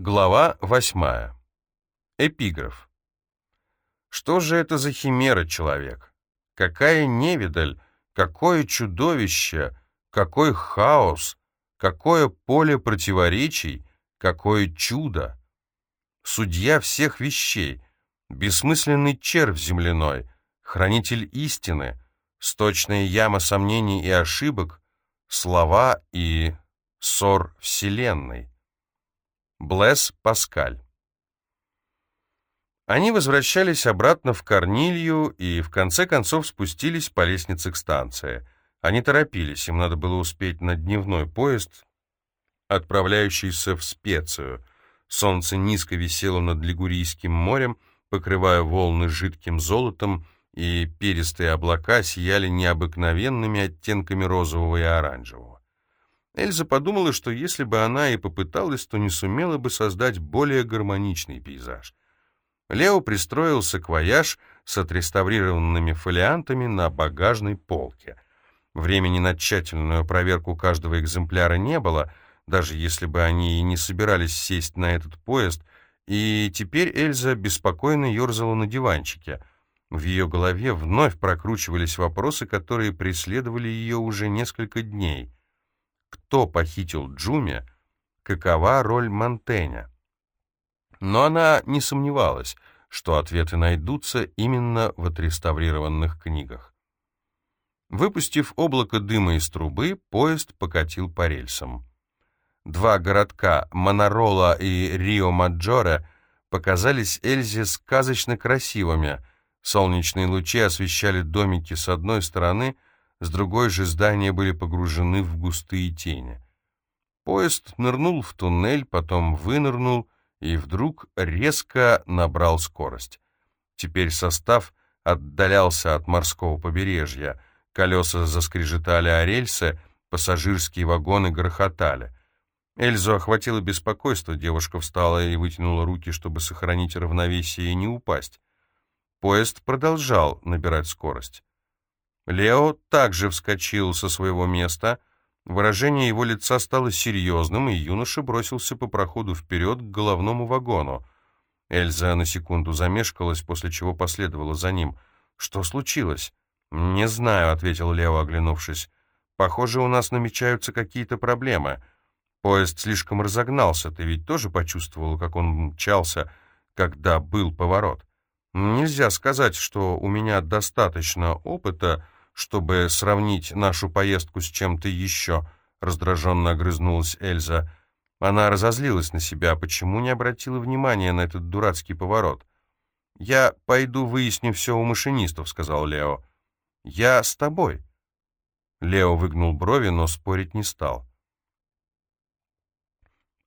Глава восьмая. Эпиграф. Что же это за химера, человек? Какая невидаль, какое чудовище, какой хаос, какое поле противоречий, какое чудо! Судья всех вещей, бессмысленный червь земляной, хранитель истины, сточная яма сомнений и ошибок, слова и ссор вселенной. Блэс Паскаль. Они возвращались обратно в Корнилью и в конце концов спустились по лестнице к станции. Они торопились, им надо было успеть на дневной поезд, отправляющийся в Специю. Солнце низко висело над Лигурийским морем, покрывая волны жидким золотом, и перистые облака сияли необыкновенными оттенками розового и оранжевого. Эльза подумала, что если бы она и попыталась, то не сумела бы создать более гармоничный пейзаж. Лео пристроился к вояж с отреставрированными фолиантами на багажной полке. Времени на тщательную проверку каждого экземпляра не было, даже если бы они и не собирались сесть на этот поезд, и теперь Эльза беспокойно ерзала на диванчике. В ее голове вновь прокручивались вопросы, которые преследовали ее уже несколько дней — кто похитил Джуми, какова роль Монтэня. Но она не сомневалась, что ответы найдутся именно в отреставрированных книгах. Выпустив облако дыма из трубы, поезд покатил по рельсам. Два городка, Монорола и Рио-Маджоре, показались Эльзе сказочно красивыми. Солнечные лучи освещали домики с одной стороны — с другой же здания были погружены в густые тени. Поезд нырнул в туннель, потом вынырнул и вдруг резко набрал скорость. Теперь состав отдалялся от морского побережья, колеса заскрежетали о рельсы, пассажирские вагоны грохотали. Эльзу охватило беспокойство, девушка встала и вытянула руки, чтобы сохранить равновесие и не упасть. Поезд продолжал набирать скорость. Лео также вскочил со своего места. Выражение его лица стало серьезным, и юноша бросился по проходу вперед к головному вагону. Эльза на секунду замешкалась, после чего последовала за ним. «Что случилось?» «Не знаю», — ответил Лео, оглянувшись. «Похоже, у нас намечаются какие-то проблемы. Поезд слишком разогнался. Ты ведь тоже почувствовал, как он мчался, когда был поворот? Нельзя сказать, что у меня достаточно опыта, чтобы сравнить нашу поездку с чем-то еще», — раздраженно огрызнулась Эльза. Она разозлилась на себя, почему не обратила внимания на этот дурацкий поворот. «Я пойду выясню все у машинистов», — сказал Лео. «Я с тобой». Лео выгнул брови, но спорить не стал.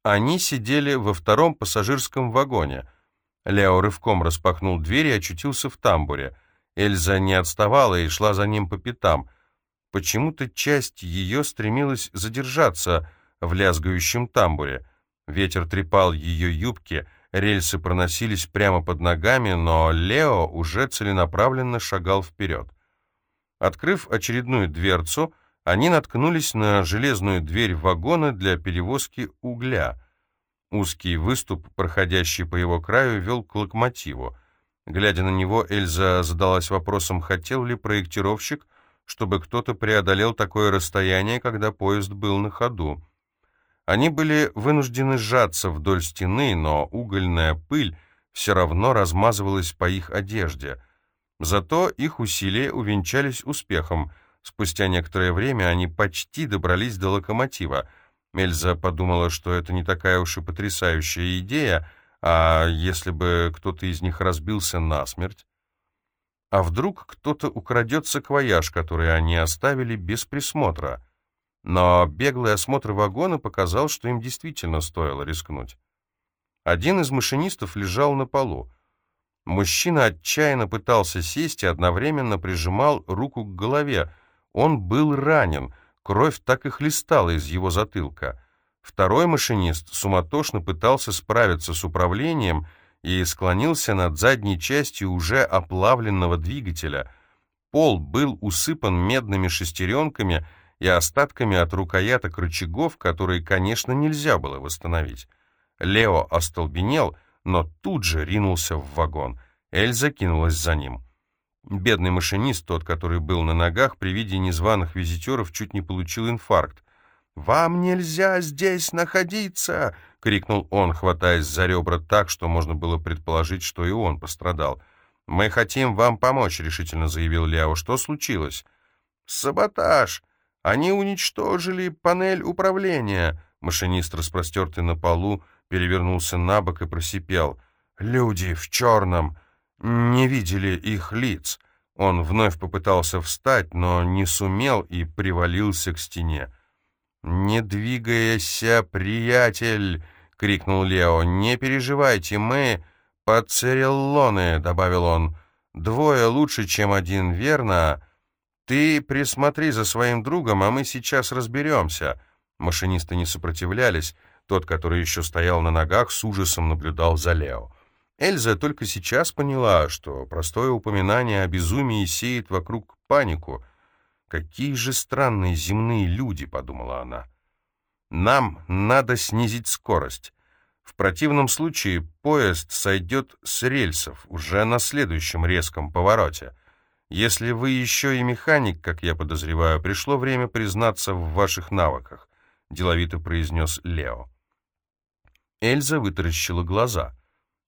Они сидели во втором пассажирском вагоне. Лео рывком распахнул дверь и очутился в тамбуре. Эльза не отставала и шла за ним по пятам. Почему-то часть ее стремилась задержаться в лязгающем тамбуре. Ветер трепал ее юбки, рельсы проносились прямо под ногами, но Лео уже целенаправленно шагал вперед. Открыв очередную дверцу, они наткнулись на железную дверь вагона для перевозки угля. Узкий выступ, проходящий по его краю, вел к локомотиву. Глядя на него, Эльза задалась вопросом, хотел ли проектировщик, чтобы кто-то преодолел такое расстояние, когда поезд был на ходу. Они были вынуждены сжаться вдоль стены, но угольная пыль все равно размазывалась по их одежде. Зато их усилия увенчались успехом. Спустя некоторое время они почти добрались до локомотива. Эльза подумала, что это не такая уж и потрясающая идея, а если бы кто-то из них разбился насмерть? А вдруг кто-то украдет саквояж, который они оставили без присмотра? Но беглый осмотр вагона показал, что им действительно стоило рискнуть. Один из машинистов лежал на полу. Мужчина отчаянно пытался сесть и одновременно прижимал руку к голове. Он был ранен, кровь так и хлестала из его затылка. Второй машинист суматошно пытался справиться с управлением и склонился над задней частью уже оплавленного двигателя. Пол был усыпан медными шестеренками и остатками от рукояток рычагов, которые, конечно, нельзя было восстановить. Лео остолбенел, но тут же ринулся в вагон. Эльза кинулась за ним. Бедный машинист, тот, который был на ногах, при виде незваных визитеров чуть не получил инфаркт. «Вам нельзя здесь находиться!» — крикнул он, хватаясь за ребра так, что можно было предположить, что и он пострадал. «Мы хотим вам помочь», — решительно заявил Ляо. «Что случилось?» «Саботаж! Они уничтожили панель управления!» Машинист, распростертый на полу, перевернулся на бок и просипел. «Люди в черном! Не видели их лиц!» Он вновь попытался встать, но не сумел и привалился к стене. «Не двигайся, приятель!» — крикнул Лео. «Не переживайте, мы пацереллоны», — добавил он. «Двое лучше, чем один, верно? Ты присмотри за своим другом, а мы сейчас разберемся». Машинисты не сопротивлялись. Тот, который еще стоял на ногах, с ужасом наблюдал за Лео. Эльза только сейчас поняла, что простое упоминание о безумии сеет вокруг панику — «Какие же странные земные люди», — подумала она. «Нам надо снизить скорость. В противном случае поезд сойдет с рельсов уже на следующем резком повороте. Если вы еще и механик, как я подозреваю, пришло время признаться в ваших навыках», — деловито произнес Лео. Эльза вытаращила глаза.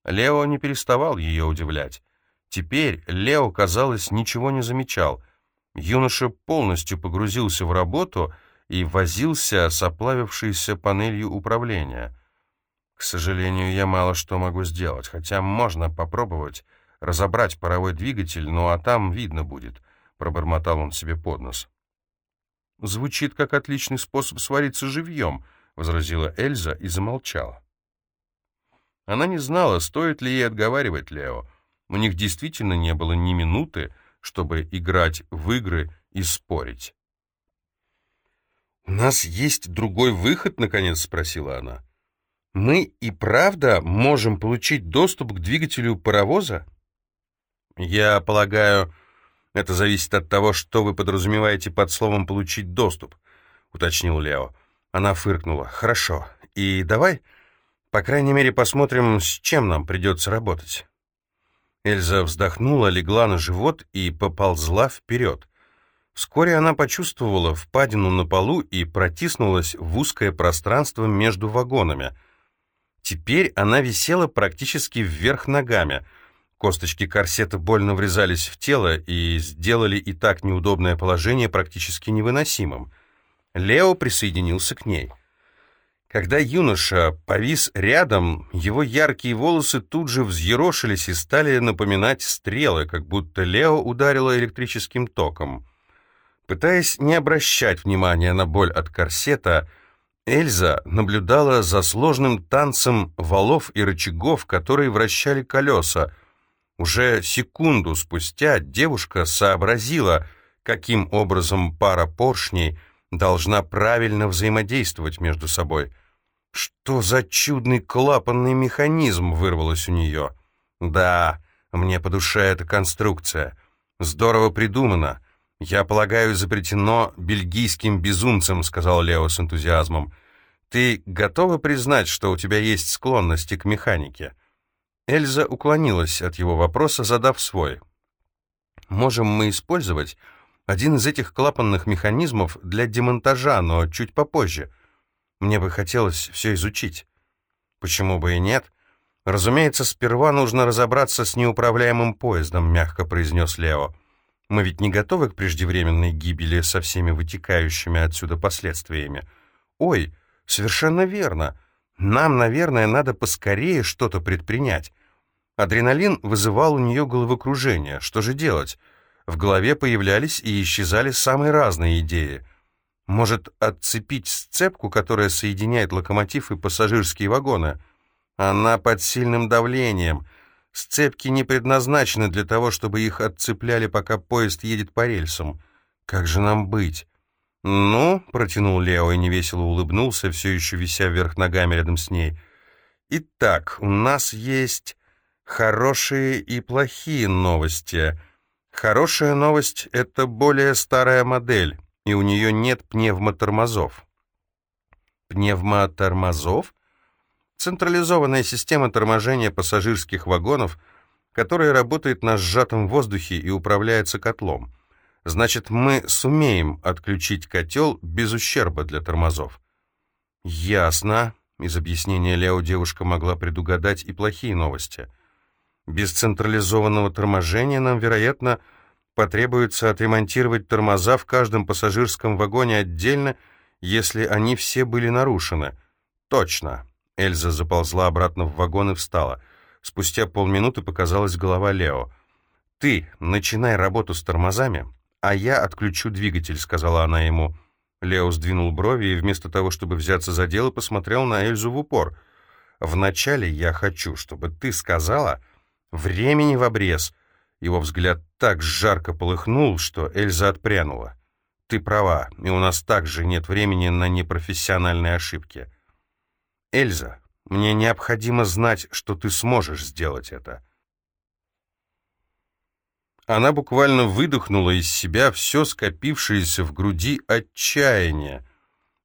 Лео не переставал ее удивлять. Теперь Лео, казалось, ничего не замечал — Юноша полностью погрузился в работу и возился с оплавившейся панелью управления. К сожалению, я мало что могу сделать, хотя можно попробовать разобрать паровой двигатель, ну а там видно будет, — пробормотал он себе под нос. «Звучит как отличный способ свариться живьем», — возразила Эльза и замолчала. Она не знала, стоит ли ей отговаривать Лео. У них действительно не было ни минуты, — чтобы играть в игры и спорить. «У нас есть другой выход?» — наконец спросила она. «Мы и правда можем получить доступ к двигателю паровоза?» «Я полагаю, это зависит от того, что вы подразумеваете под словом «получить доступ», — уточнил Лео. Она фыркнула. «Хорошо. И давай, по крайней мере, посмотрим, с чем нам придется работать». Эльза вздохнула, легла на живот и поползла вперед. Вскоре она почувствовала впадину на полу и протиснулась в узкое пространство между вагонами. Теперь она висела практически вверх ногами. Косточки корсета больно врезались в тело и сделали и так неудобное положение практически невыносимым. Лео присоединился к ней. Когда юноша повис рядом, его яркие волосы тут же взъерошились и стали напоминать стрелы, как будто Лео ударило электрическим током. Пытаясь не обращать внимания на боль от корсета, Эльза наблюдала за сложным танцем валов и рычагов, которые вращали колеса. Уже секунду спустя девушка сообразила, каким образом пара поршней должна правильно взаимодействовать между собой — «Что за чудный клапанный механизм?» — вырвалось у нее. «Да, мне по душе эта конструкция. Здорово придумано. Я полагаю, изобретено бельгийским безумцем», — сказал Лео с энтузиазмом. «Ты готова признать, что у тебя есть склонности к механике?» Эльза уклонилась от его вопроса, задав свой. «Можем мы использовать один из этих клапанных механизмов для демонтажа, но чуть попозже». Мне бы хотелось все изучить. Почему бы и нет? Разумеется, сперва нужно разобраться с неуправляемым поездом, мягко произнес Лео. Мы ведь не готовы к преждевременной гибели со всеми вытекающими отсюда последствиями. Ой, совершенно верно. Нам, наверное, надо поскорее что-то предпринять. Адреналин вызывал у нее головокружение. Что же делать? В голове появлялись и исчезали самые разные идеи — может, отцепить сцепку, которая соединяет локомотив и пассажирские вагоны? Она под сильным давлением. Сцепки не предназначены для того, чтобы их отцепляли, пока поезд едет по рельсам. Как же нам быть? «Ну», — протянул Лео и невесело улыбнулся, все еще вися вверх ногами рядом с ней. «Итак, у нас есть хорошие и плохие новости. Хорошая новость — это более старая модель и у нее нет пневмотормозов. Пневмотормозов? Централизованная система торможения пассажирских вагонов, которая работает на сжатом воздухе и управляется котлом. Значит, мы сумеем отключить котел без ущерба для тормозов. Ясно. Из объяснения Лео девушка могла предугадать и плохие новости. Без централизованного торможения нам, вероятно, потребуется отремонтировать тормоза в каждом пассажирском вагоне отдельно, если они все были нарушены. Точно. Эльза заползла обратно в вагон и встала. Спустя полминуты показалась голова Лео. «Ты начинай работу с тормозами, а я отключу двигатель», — сказала она ему. Лео сдвинул брови и вместо того, чтобы взяться за дело, посмотрел на Эльзу в упор. «Вначале я хочу, чтобы ты сказала времени в обрез». Его взгляд так жарко полыхнул, что Эльза отпрянула. «Ты права, и у нас также нет времени на непрофессиональные ошибки». «Эльза, мне необходимо знать, что ты сможешь сделать это». Она буквально выдохнула из себя все скопившееся в груди отчаяние.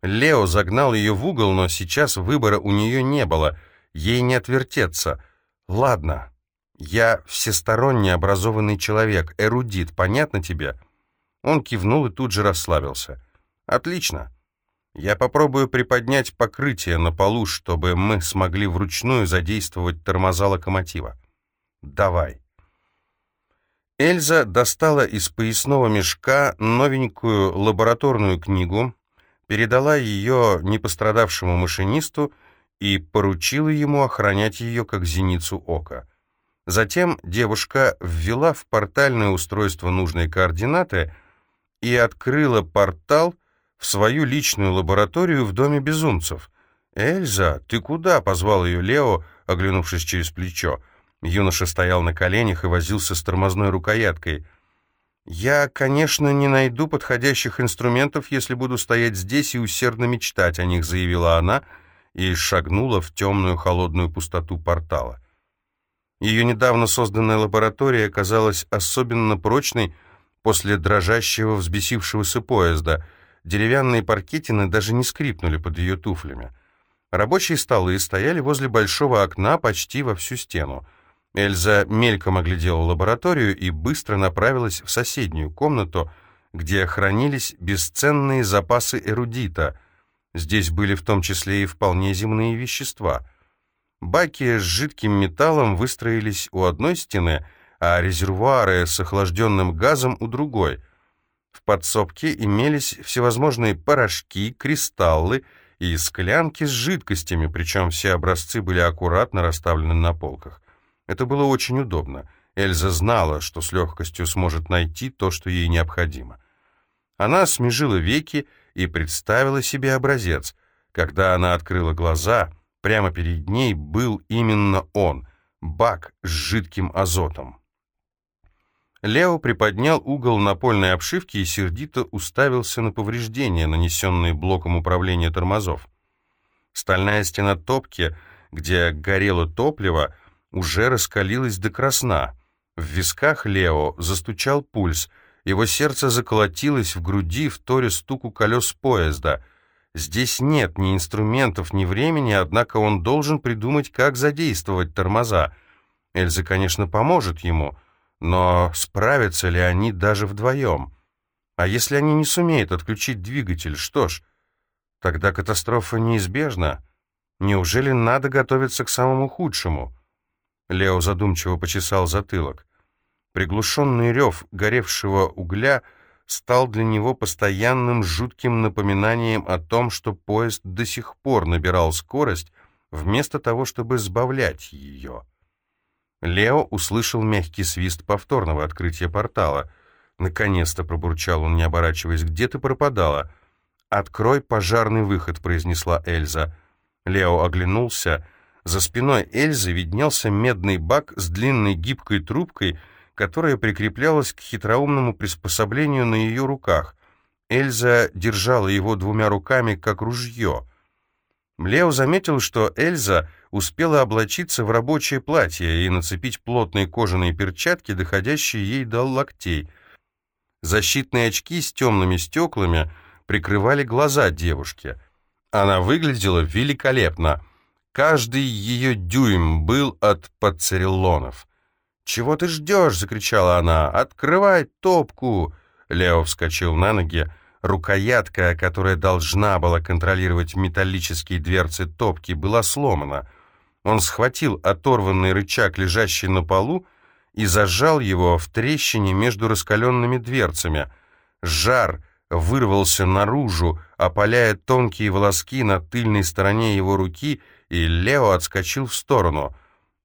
Лео загнал ее в угол, но сейчас выбора у нее не было, ей не отвертеться. «Ладно, я всесторонне образованный человек, эрудит, понятно тебе?» Он кивнул и тут же расслабился. «Отлично. Я попробую приподнять покрытие на полу, чтобы мы смогли вручную задействовать тормоза локомотива. Давай. Эльза достала из поясного мешка новенькую лабораторную книгу, передала ее непострадавшему машинисту и поручила ему охранять ее как зеницу ока. Затем девушка ввела в портальное устройство нужные координаты и открыла портал, в свою личную лабораторию в доме безумцев. «Эльза, ты куда?» — позвал ее Лео, оглянувшись через плечо. Юноша стоял на коленях и возился с тормозной рукояткой. «Я, конечно, не найду подходящих инструментов, если буду стоять здесь и усердно мечтать о них», — заявила она и шагнула в темную холодную пустоту портала. Ее недавно созданная лаборатория оказалась особенно прочной после дрожащего взбесившегося поезда — Деревянные паркетины даже не скрипнули под ее туфлями. Рабочие столы стояли возле большого окна почти во всю стену. Эльза мельком оглядела лабораторию и быстро направилась в соседнюю комнату, где хранились бесценные запасы эрудита. Здесь были в том числе и вполне земные вещества. Баки с жидким металлом выстроились у одной стены, а резервуары с охлажденным газом у другой — в подсобке имелись всевозможные порошки, кристаллы и склянки с жидкостями, причем все образцы были аккуратно расставлены на полках. Это было очень удобно. Эльза знала, что с легкостью сможет найти то, что ей необходимо. Она смежила веки и представила себе образец. Когда она открыла глаза, прямо перед ней был именно он — бак с жидким азотом. Лео приподнял угол напольной обшивки и сердито уставился на повреждения, нанесенные блоком управления тормозов. Стальная стена топки, где горело топливо, уже раскалилась до красна. В висках Лео застучал пульс, его сердце заколотилось в груди в торе стуку колес поезда. Здесь нет ни инструментов, ни времени, однако он должен придумать, как задействовать тормоза. Эльза, конечно, поможет ему — но справятся ли они даже вдвоем? А если они не сумеют отключить двигатель, что ж, тогда катастрофа неизбежна. Неужели надо готовиться к самому худшему? Лео задумчиво почесал затылок. Приглушенный рев горевшего угля стал для него постоянным жутким напоминанием о том, что поезд до сих пор набирал скорость, вместо того, чтобы сбавлять ее. Лео услышал мягкий свист повторного открытия портала. «Наконец-то!» — пробурчал он, не оборачиваясь. «Где ты пропадала?» «Открой пожарный выход», — произнесла Эльза. Лео оглянулся. За спиной Эльзы виднелся медный бак с длинной гибкой трубкой, которая прикреплялась к хитроумному приспособлению на ее руках. Эльза держала его двумя руками, как ружье. Лео заметил, что Эльза успела облачиться в рабочее платье и нацепить плотные кожаные перчатки, доходящие ей до локтей. Защитные очки с темными стеклами прикрывали глаза девушки. Она выглядела великолепно. Каждый ее дюйм был от пацериллонов. «Чего ты ждешь?» — закричала она. «Открывай топку!» Лео вскочил на ноги. Рукоятка, которая должна была контролировать металлические дверцы топки, была сломана. Он схватил оторванный рычаг, лежащий на полу, и зажал его в трещине между раскаленными дверцами. Жар вырвался наружу, опаляя тонкие волоски на тыльной стороне его руки, и Лео отскочил в сторону.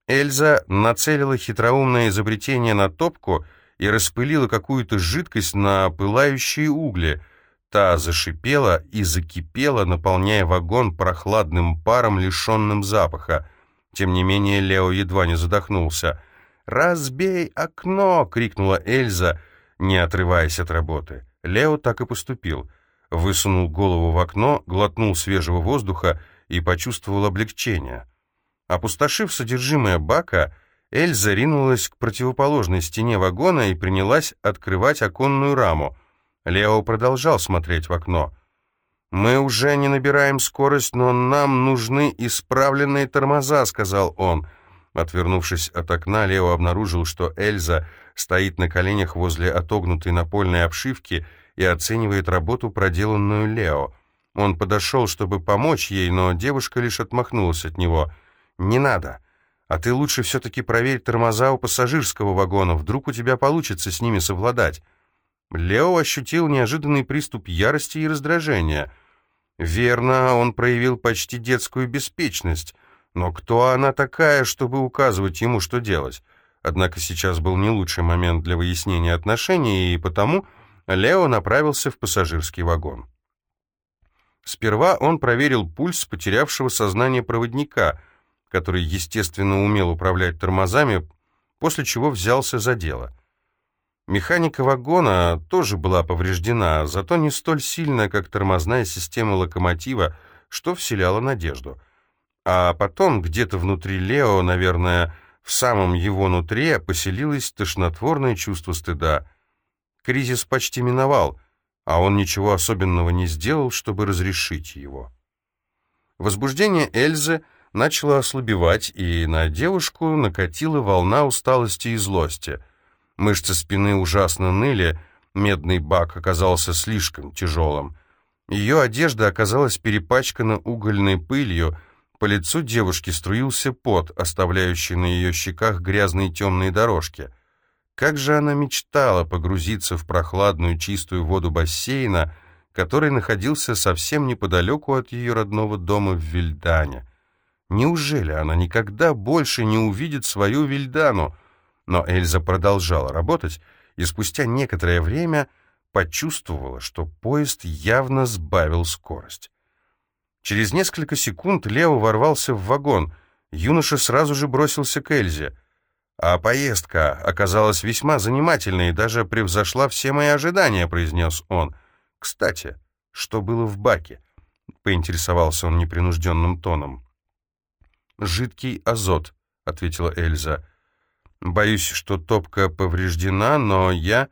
Эльза нацелила хитроумное изобретение на топку и распылила какую-то жидкость на пылающие угли. Та зашипела и закипела, наполняя вагон прохладным паром, лишенным запаха. Тем не менее Лео едва не задохнулся. «Разбей окно!» — крикнула Эльза, не отрываясь от работы. Лео так и поступил. Высунул голову в окно, глотнул свежего воздуха и почувствовал облегчение. Опустошив содержимое бака, Эльза ринулась к противоположной стене вагона и принялась открывать оконную раму. Лео продолжал смотреть в окно. «Мы уже не набираем скорость, но нам нужны исправленные тормоза», — сказал он. Отвернувшись от окна, Лео обнаружил, что Эльза стоит на коленях возле отогнутой напольной обшивки и оценивает работу, проделанную Лео. Он подошел, чтобы помочь ей, но девушка лишь отмахнулась от него. «Не надо. А ты лучше все-таки проверь тормоза у пассажирского вагона, вдруг у тебя получится с ними совладать». Лео ощутил неожиданный приступ ярости и раздражения. Верно, он проявил почти детскую беспечность, но кто она такая, чтобы указывать ему, что делать? Однако сейчас был не лучший момент для выяснения отношений, и потому Лео направился в пассажирский вагон. Сперва он проверил пульс потерявшего сознание проводника, который, естественно, умел управлять тормозами, после чего взялся за дело — Механика вагона тоже была повреждена, зато не столь сильно, как тормозная система локомотива, что вселяло надежду. А потом где-то внутри Лео, наверное, в самом его нутре поселилось тошнотворное чувство стыда. Кризис почти миновал, а он ничего особенного не сделал, чтобы разрешить его. Возбуждение Эльзы начало ослабевать, и на девушку накатила волна усталости и злости — Мышцы спины ужасно ныли, медный бак оказался слишком тяжелым. Ее одежда оказалась перепачкана угольной пылью, по лицу девушки струился пот, оставляющий на ее щеках грязные темные дорожки. Как же она мечтала погрузиться в прохладную чистую воду бассейна, который находился совсем неподалеку от ее родного дома в Вильдане. Неужели она никогда больше не увидит свою Вильдану, но Эльза продолжала работать, и спустя некоторое время почувствовала, что поезд явно сбавил скорость. Через несколько секунд Лео ворвался в вагон. Юноша сразу же бросился к Эльзе. «А поездка оказалась весьма занимательной и даже превзошла все мои ожидания», — произнес он. «Кстати, что было в баке?» — поинтересовался он непринужденным тоном. «Жидкий азот», — ответила Эльза. Боюсь, что топка повреждена, но я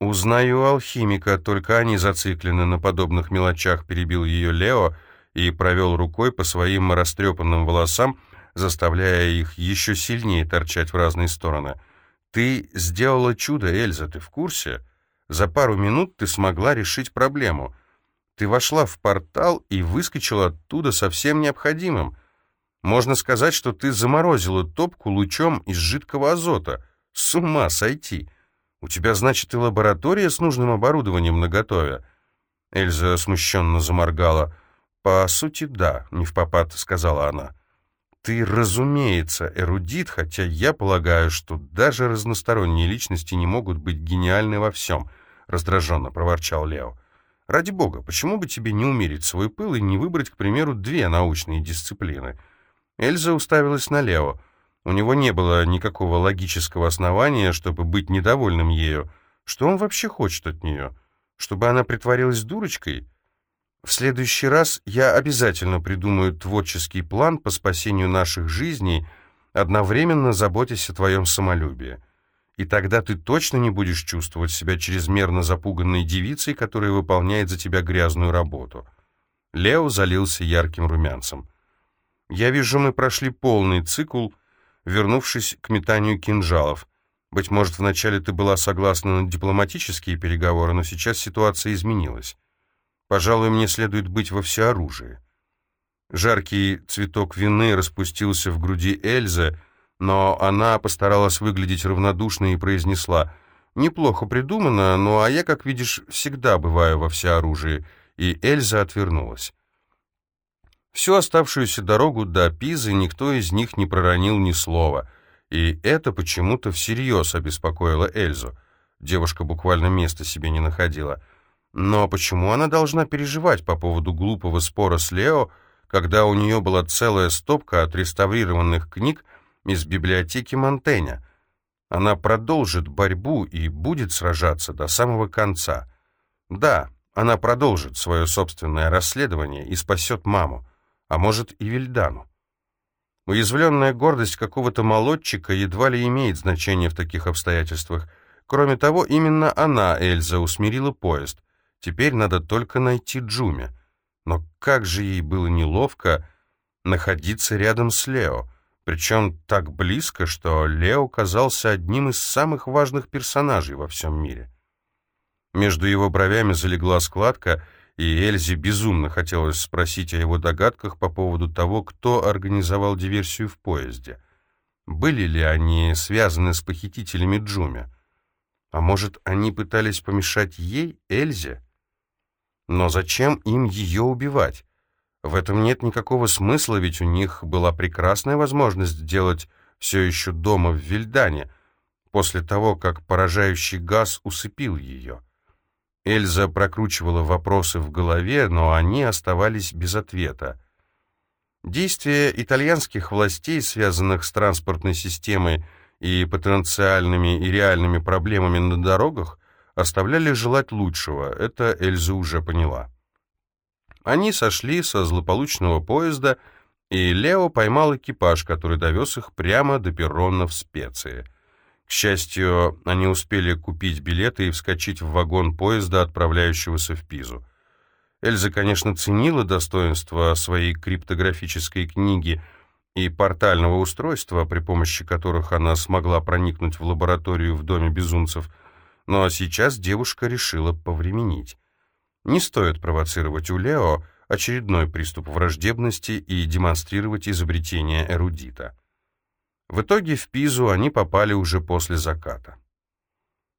узнаю алхимика, только они зациклены на подобных мелочах, перебил ее Лео и провел рукой по своим растрепанным волосам, заставляя их еще сильнее торчать в разные стороны. «Ты сделала чудо, Эльза, ты в курсе? За пару минут ты смогла решить проблему. Ты вошла в портал и выскочила оттуда со всем необходимым. Можно сказать, что ты заморозила топку лучом из жидкого азота. С ума сойти! У тебя, значит, и лаборатория с нужным оборудованием наготове?» Эльза смущенно заморгала. «По сути, да», — не в попад сказала она. «Ты, разумеется, эрудит, хотя я полагаю, что даже разносторонние личности не могут быть гениальны во всем», — раздраженно проворчал Лео. «Ради бога, почему бы тебе не умерить свой пыл и не выбрать, к примеру, две научные дисциплины?» Эльза уставилась на Лео. У него не было никакого логического основания, чтобы быть недовольным ею. Что он вообще хочет от нее? Чтобы она притворилась дурочкой? В следующий раз я обязательно придумаю творческий план по спасению наших жизней, одновременно заботясь о твоем самолюбии. И тогда ты точно не будешь чувствовать себя чрезмерно запуганной девицей, которая выполняет за тебя грязную работу. Лео залился ярким румянцем. Я вижу, мы прошли полный цикл, вернувшись к метанию кинжалов. Быть может, вначале ты была согласна на дипломатические переговоры, но сейчас ситуация изменилась. Пожалуй, мне следует быть во всеоружии. Жаркий цветок вины распустился в груди Эльзы, но она постаралась выглядеть равнодушной и произнесла «Неплохо придумано, ну а я, как видишь, всегда бываю во всеоружии», и Эльза отвернулась. Всю оставшуюся дорогу до Пизы никто из них не проронил ни слова, и это почему-то всерьез обеспокоило Эльзу. Девушка буквально места себе не находила. Но почему она должна переживать по поводу глупого спора с Лео, когда у нее была целая стопка отреставрированных книг из библиотеки Монтэня? Она продолжит борьбу и будет сражаться до самого конца. Да, она продолжит свое собственное расследование и спасет маму а может и Вильдану. Уязвленная гордость какого-то молодчика едва ли имеет значение в таких обстоятельствах. Кроме того, именно она, Эльза, усмирила поезд. Теперь надо только найти Джуми. Но как же ей было неловко находиться рядом с Лео, причем так близко, что Лео казался одним из самых важных персонажей во всем мире. Между его бровями залегла складка, и Эльзе безумно хотелось спросить о его догадках по поводу того, кто организовал диверсию в поезде. Были ли они связаны с похитителями Джуми? А может, они пытались помешать ей, Эльзе? Но зачем им ее убивать? В этом нет никакого смысла, ведь у них была прекрасная возможность сделать все еще дома в Вильдане, после того, как поражающий газ усыпил ее. Эльза прокручивала вопросы в голове, но они оставались без ответа. Действия итальянских властей, связанных с транспортной системой и потенциальными и реальными проблемами на дорогах, оставляли желать лучшего, это Эльза уже поняла. Они сошли со злополучного поезда, и Лео поймал экипаж, который довез их прямо до перрона в специи. К счастью, они успели купить билеты и вскочить в вагон поезда, отправляющегося в Пизу. Эльза, конечно, ценила достоинство своей криптографической книги и портального устройства, при помощи которых она смогла проникнуть в лабораторию в доме безумцев, но сейчас девушка решила повременить. Не стоит провоцировать у Лео очередной приступ враждебности и демонстрировать изобретение эрудита. В итоге в Пизу они попали уже после заката.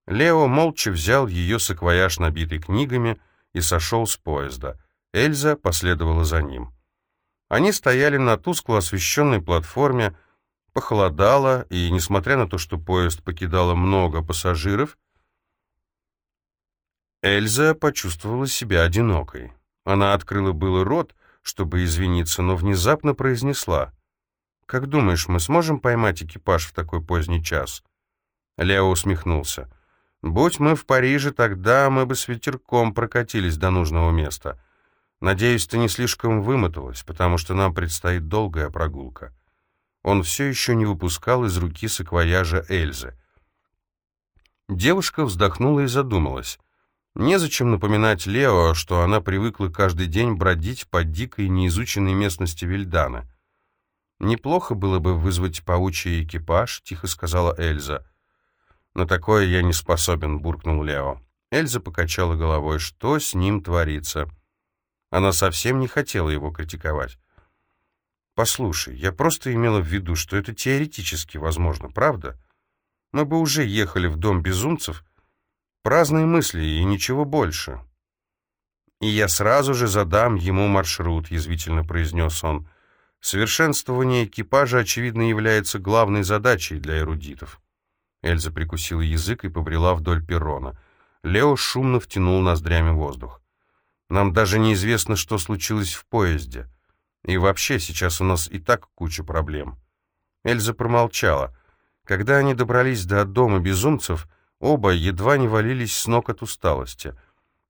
Лео молча взял ее саквояж, набитый книгами, и сошел с поезда. Эльза последовала за ним. Они стояли на тускло освещенной платформе, похолодало, и, несмотря на то, что поезд покидало много пассажиров, Эльза почувствовала себя одинокой. Она открыла было рот, чтобы извиниться, но внезапно произнесла — «Как думаешь, мы сможем поймать экипаж в такой поздний час?» Лео усмехнулся. «Будь мы в Париже, тогда мы бы с ветерком прокатились до нужного места. Надеюсь, ты не слишком вымоталась, потому что нам предстоит долгая прогулка». Он все еще не выпускал из руки саквояжа Эльзы. Девушка вздохнула и задумалась. Незачем напоминать Лео, что она привыкла каждый день бродить по дикой неизученной местности Вильдана. «Неплохо было бы вызвать паучий экипаж», — тихо сказала Эльза. «На такое я не способен», — буркнул Лео. Эльза покачала головой. «Что с ним творится?» Она совсем не хотела его критиковать. «Послушай, я просто имела в виду, что это теоретически возможно, правда? Мы бы уже ехали в дом безумцев. Праздные мысли и ничего больше». «И я сразу же задам ему маршрут», — язвительно произнес он. Совершенствование экипажа, очевидно, является главной задачей для эрудитов. Эльза прикусила язык и побрела вдоль перрона. Лео шумно втянул ноздрями воздух. «Нам даже неизвестно, что случилось в поезде. И вообще, сейчас у нас и так куча проблем». Эльза промолчала. Когда они добрались до дома безумцев, оба едва не валились с ног от усталости.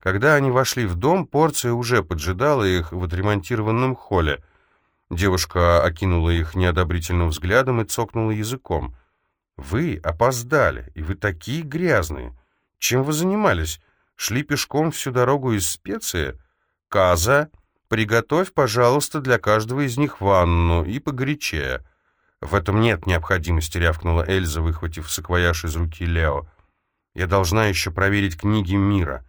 Когда они вошли в дом, порция уже поджидала их в отремонтированном холле — Девушка окинула их неодобрительным взглядом и цокнула языком. «Вы опоздали, и вы такие грязные. Чем вы занимались? Шли пешком всю дорогу из специи? Каза, Приготовь, пожалуйста, для каждого из них ванну и погорячее». «В этом нет необходимости», — рявкнула Эльза, выхватив саквояж из руки Лео. «Я должна еще проверить книги мира».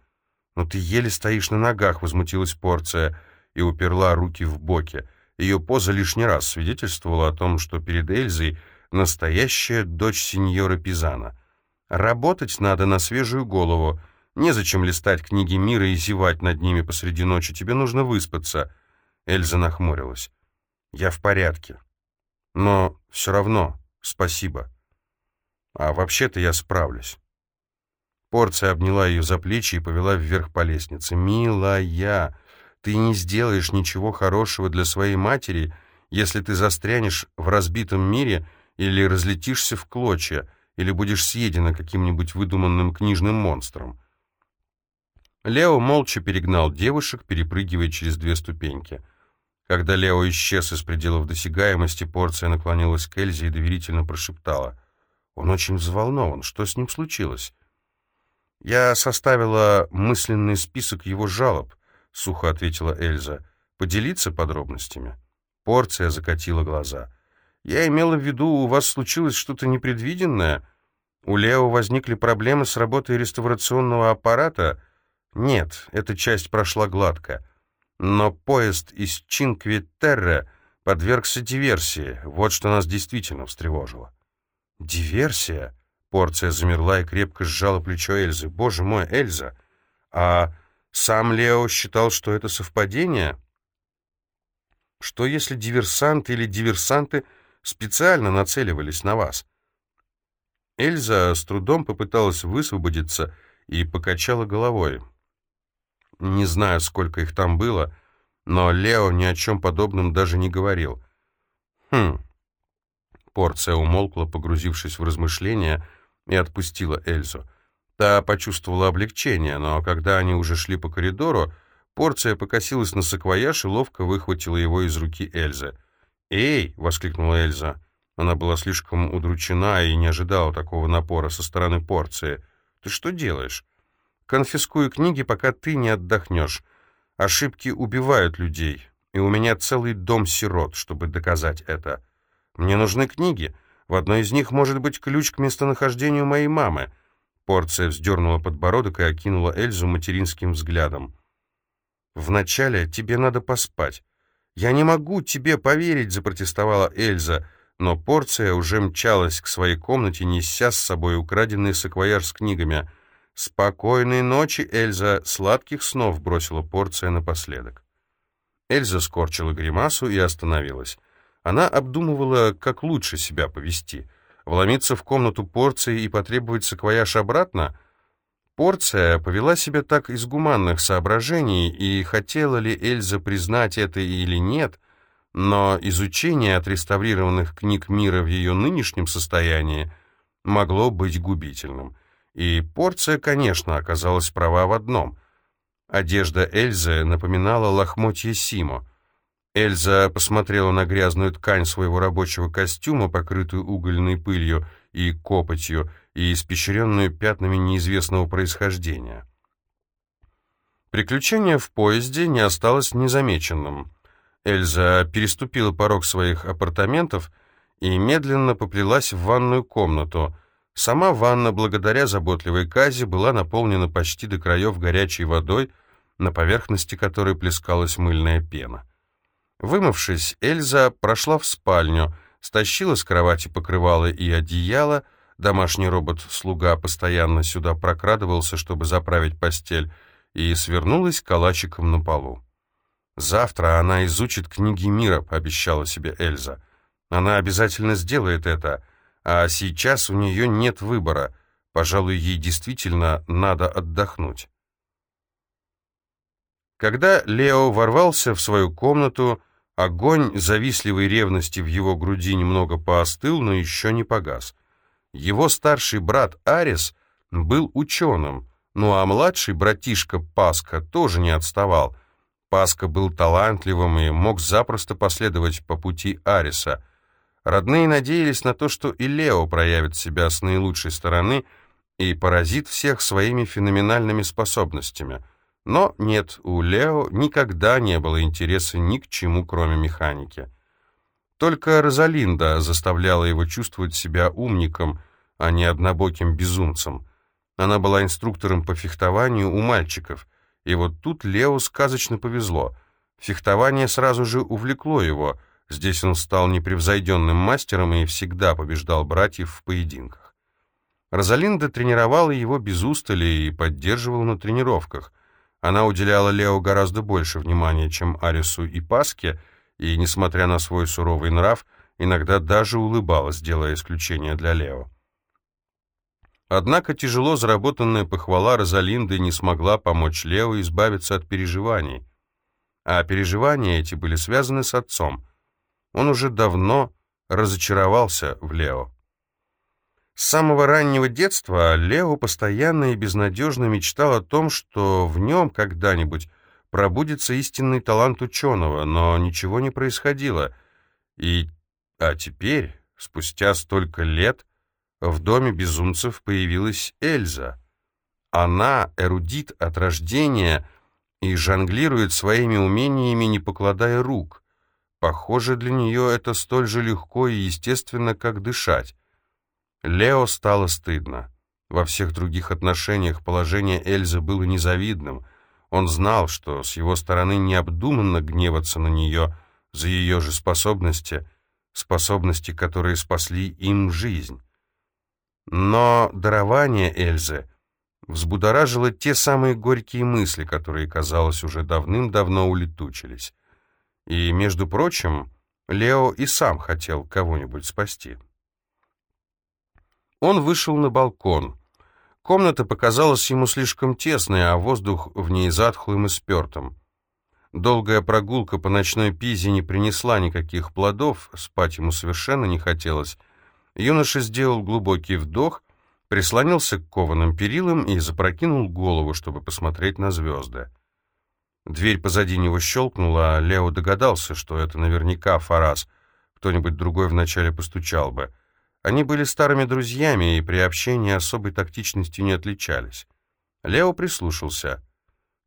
«Но ты еле стоишь на ногах», — возмутилась Порция и уперла руки в боки. Ее поза лишний раз свидетельствовала о том, что перед Эльзой настоящая дочь сеньора Пизана. «Работать надо на свежую голову. Незачем листать книги мира и зевать над ними посреди ночи. Тебе нужно выспаться». Эльза нахмурилась. «Я в порядке». Но все равно спасибо. А вообще-то я справлюсь. Порция обняла ее за плечи и повела вверх по лестнице. «Милая, ты не сделаешь ничего хорошего для своей матери, если ты застрянешь в разбитом мире или разлетишься в клочья, или будешь съедена каким-нибудь выдуманным книжным монстром». Лео молча перегнал девушек, перепрыгивая через две ступеньки — когда Лео исчез из пределов досягаемости, порция наклонилась к Эльзе и доверительно прошептала. «Он очень взволнован. Что с ним случилось?» «Я составила мысленный список его жалоб», — сухо ответила Эльза. «Поделиться подробностями?» Порция закатила глаза. «Я имела в виду, у вас случилось что-то непредвиденное? У Лео возникли проблемы с работой реставрационного аппарата?» «Нет, эта часть прошла гладко». Но поезд из Чинкви-Терре подвергся диверсии. Вот что нас действительно встревожило. «Диверсия?» Порция замерла и крепко сжала плечо Эльзы. «Боже мой, Эльза! А сам Лео считал, что это совпадение?» «Что если диверсанты или диверсанты специально нацеливались на вас?» Эльза с трудом попыталась высвободиться и покачала головой. Не знаю, сколько их там было, но Лео ни о чем подобном даже не говорил. Хм. Порция умолкла, погрузившись в размышления, и отпустила Эльзу. Та почувствовала облегчение, но когда они уже шли по коридору, Порция покосилась на саквояж и ловко выхватила его из руки Эльзы. «Эй!» — воскликнула Эльза. Она была слишком удручена и не ожидала такого напора со стороны Порции. «Ты что делаешь?» Конфискую книги, пока ты не отдохнешь. Ошибки убивают людей, и у меня целый дом сирот, чтобы доказать это. Мне нужны книги. В одной из них может быть ключ к местонахождению моей мамы». Порция вздернула подбородок и окинула Эльзу материнским взглядом. «Вначале тебе надо поспать». «Я не могу тебе поверить», — запротестовала Эльза, но Порция уже мчалась к своей комнате, неся с собой украденный саквояж с книгами — «Спокойной ночи, Эльза!» Сладких снов бросила порция напоследок. Эльза скорчила гримасу и остановилась. Она обдумывала, как лучше себя повести. Вломиться в комнату порции и потребовать саквояж обратно? Порция повела себя так из гуманных соображений, и хотела ли Эльза признать это или нет, но изучение отреставрированных книг мира в ее нынешнем состоянии могло быть губительным — и порция, конечно, оказалась права в одном. Одежда Эльзы напоминала лохмотье Симо. Эльза посмотрела на грязную ткань своего рабочего костюма, покрытую угольной пылью и копотью, и испещренную пятнами неизвестного происхождения. Приключение в поезде не осталось незамеченным. Эльза переступила порог своих апартаментов и медленно поплелась в ванную комнату — Сама ванна, благодаря заботливой Казе, была наполнена почти до краев горячей водой, на поверхности которой плескалась мыльная пена. Вымывшись, Эльза прошла в спальню, стащила с кровати покрывало и одеяло, домашний робот-слуга постоянно сюда прокрадывался, чтобы заправить постель, и свернулась калачиком на полу. «Завтра она изучит книги мира», — пообещала себе Эльза. «Она обязательно сделает это», — а сейчас у нее нет выбора. Пожалуй, ей действительно надо отдохнуть. Когда Лео ворвался в свою комнату, огонь завистливой ревности в его груди немного поостыл, но еще не погас. Его старший брат Арис был ученым, ну а младший братишка Паска тоже не отставал. Паска был талантливым и мог запросто последовать по пути Ариса — Родные надеялись на то, что и Лео проявит себя с наилучшей стороны и поразит всех своими феноменальными способностями. Но нет, у Лео никогда не было интереса ни к чему, кроме механики. Только Розалинда заставляла его чувствовать себя умником, а не однобоким безумцем. Она была инструктором по фехтованию у мальчиков, и вот тут Лео сказочно повезло. Фехтование сразу же увлекло его, здесь он стал непревзойденным мастером и всегда побеждал братьев в поединках. Розалинда тренировала его без устали и поддерживала на тренировках. Она уделяла Лео гораздо больше внимания, чем Арису и Паске, и, несмотря на свой суровый нрав, иногда даже улыбалась, делая исключение для Лео. Однако тяжело заработанная похвала Розалинды не смогла помочь Лео избавиться от переживаний. А переживания эти были связаны с отцом. Он уже давно разочаровался в Лео. С самого раннего детства Лео постоянно и безнадежно мечтал о том, что в нем когда-нибудь пробудется истинный талант ученого, но ничего не происходило. И... А теперь, спустя столько лет, в доме безумцев появилась Эльза. Она эрудит от рождения и жонглирует своими умениями, не покладая рук. Похоже, для нее это столь же легко и естественно, как дышать. Лео стало стыдно. Во всех других отношениях положение Эльзы было незавидным — он знал, что с его стороны необдуманно гневаться на нее за ее же способности, способности, которые спасли им жизнь. Но дарование Эльзы взбудоражило те самые горькие мысли, которые, казалось, уже давным-давно улетучились. И, между прочим, Лео и сам хотел кого-нибудь спасти. Он вышел на балкон. Комната показалась ему слишком тесной, а воздух в ней затхлым и спертым. Долгая прогулка по ночной пизе не принесла никаких плодов, спать ему совершенно не хотелось. Юноша сделал глубокий вдох, прислонился к кованым перилам и запрокинул голову, чтобы посмотреть на звезды. Дверь позади него щелкнула, а Лео догадался, что это наверняка Фарас. Кто-нибудь другой вначале постучал бы. Они были старыми друзьями и при общении особой тактичностью не отличались. Лео прислушался.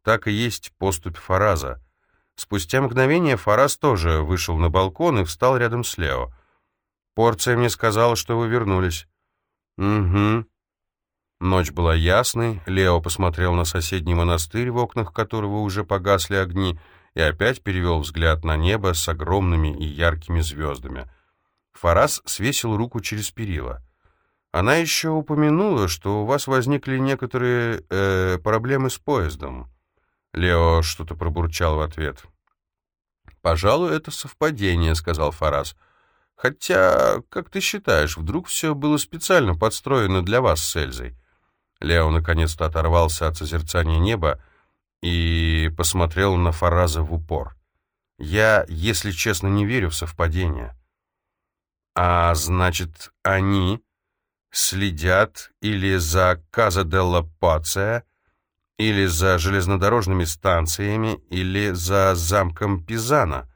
Так и есть поступь Фараза. Спустя мгновение Фараз тоже вышел на балкон и встал рядом с Лео. «Порция мне сказала, что вы вернулись». «Угу». Ночь была ясной, Лео посмотрел на соседний монастырь, в окнах которого уже погасли огни, и опять перевел взгляд на небо с огромными и яркими звездами — Фарас свесил руку через перила. Она еще упомянула, что у вас возникли некоторые э, проблемы с поездом. Лео что-то пробурчал в ответ. «Пожалуй, это совпадение», — сказал Фарас. «Хотя, как ты считаешь, вдруг все было специально подстроено для вас с Эльзой?» Лео наконец-то оторвался от созерцания неба и посмотрел на Фараза в упор. «Я, если честно, не верю в совпадение. А значит, они следят или за Каза делла Пация, или за железнодорожными станциями, или за замком Пизана.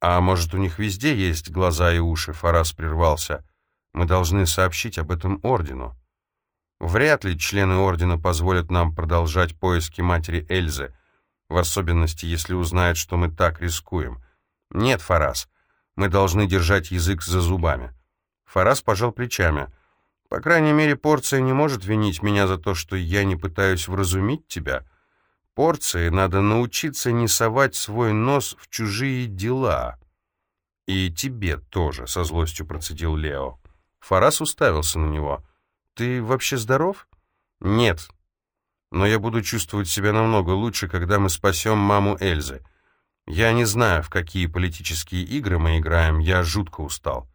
А может, у них везде есть глаза и уши, Фарас прервался. Мы должны сообщить об этом ордену. Вряд ли члены ордена позволят нам продолжать поиски матери Эльзы, в особенности, если узнают, что мы так рискуем. Нет, Фарас, мы должны держать язык за зубами. Фарас пожал плечами. По крайней мере, порция не может винить меня за то, что я не пытаюсь вразумить тебя. Порции надо научиться не совать свой нос в чужие дела. И тебе тоже, со злостью процедил Лео. Фарас уставился на него. Ты вообще здоров? Нет. Но я буду чувствовать себя намного лучше, когда мы спасем маму Эльзы. Я не знаю, в какие политические игры мы играем, я жутко устал.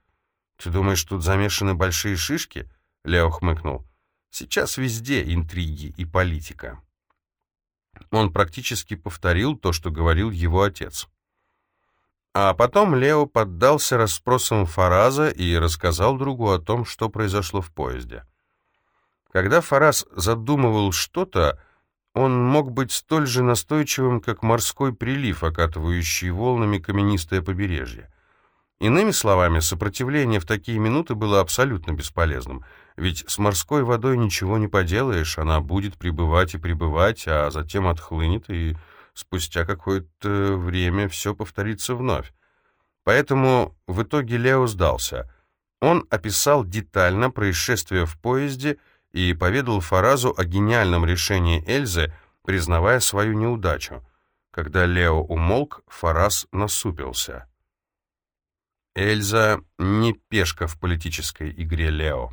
Ты думаешь, тут замешаны большие шишки? Лео хмыкнул. Сейчас везде интриги и политика. Он практически повторил то, что говорил его отец. А потом Лео поддался расспросам Фараза и рассказал другу о том, что произошло в поезде. Когда Фараз задумывал что-то, он мог быть столь же настойчивым, как морской прилив, окатывающий волнами каменистое побережье. Иными словами, сопротивление в такие минуты было абсолютно бесполезным, ведь с морской водой ничего не поделаешь, она будет пребывать и пребывать, а затем отхлынет, и спустя какое-то время все повторится вновь. Поэтому в итоге Лео сдался. Он описал детально происшествие в поезде и поведал Фаразу о гениальном решении Эльзы, признавая свою неудачу. Когда Лео умолк, Фараз насупился. Эльза не пешка в политической игре Лео.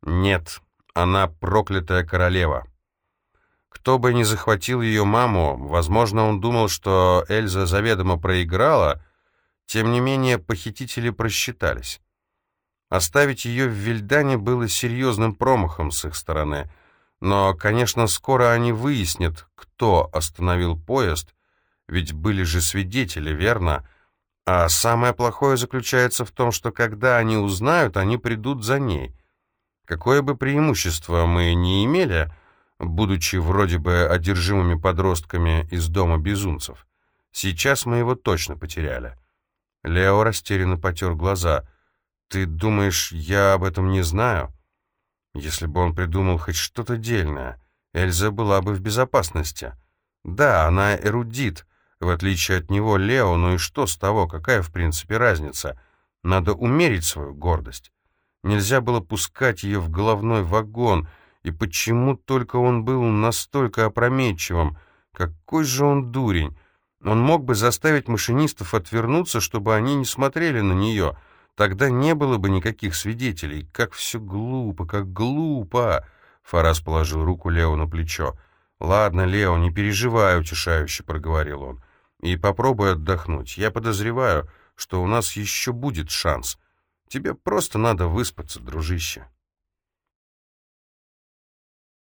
Нет, она проклятая королева. Кто бы ни захватил ее маму, возможно, он думал, что Эльза заведомо проиграла, тем не менее похитители просчитались. Оставить ее в Вильдане было серьезным промахом с их стороны, но, конечно, скоро они выяснят, кто остановил поезд, ведь были же свидетели, верно? А самое плохое заключается в том, что когда они узнают, они придут за ней. Какое бы преимущество мы ни имели, будучи вроде бы одержимыми подростками из дома безумцев, сейчас мы его точно потеряли. Лео растерянно потер глаза. «Ты думаешь, я об этом не знаю?» Если бы он придумал хоть что-то дельное, Эльза была бы в безопасности. Да, она эрудит, в отличие от него, Лео, ну и что с того, какая в принципе разница? Надо умерить свою гордость. Нельзя было пускать ее в головной вагон, и почему только он был настолько опрометчивым? Какой же он дурень! Он мог бы заставить машинистов отвернуться, чтобы они не смотрели на нее. Тогда не было бы никаких свидетелей. Как все глупо, как глупо!» Фарас положил руку Лео на плечо. «Ладно, Лео, не переживай», — утешающе проговорил он и попробуй отдохнуть. Я подозреваю, что у нас еще будет шанс. Тебе просто надо выспаться, дружище».